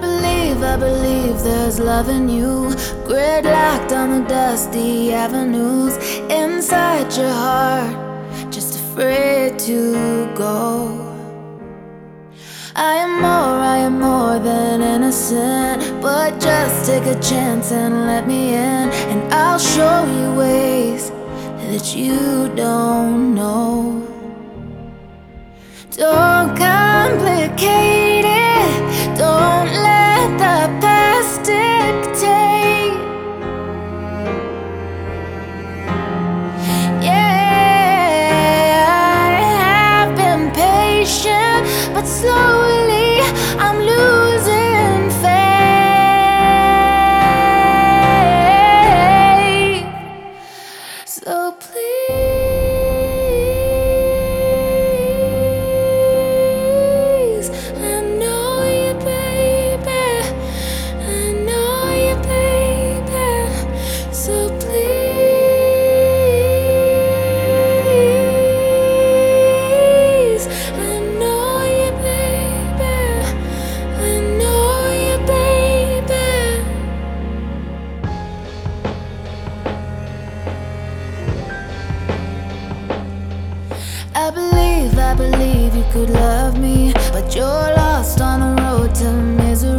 believe, I believe there's love in you. Gridlocked on the dusty avenues inside your heart, just afraid to go. I am more, I am more than innocent. But just take a chance and let me in, and I'll show you ways that you don't know. Don't complicate believe, you could love me, but you're lost on the road to misery.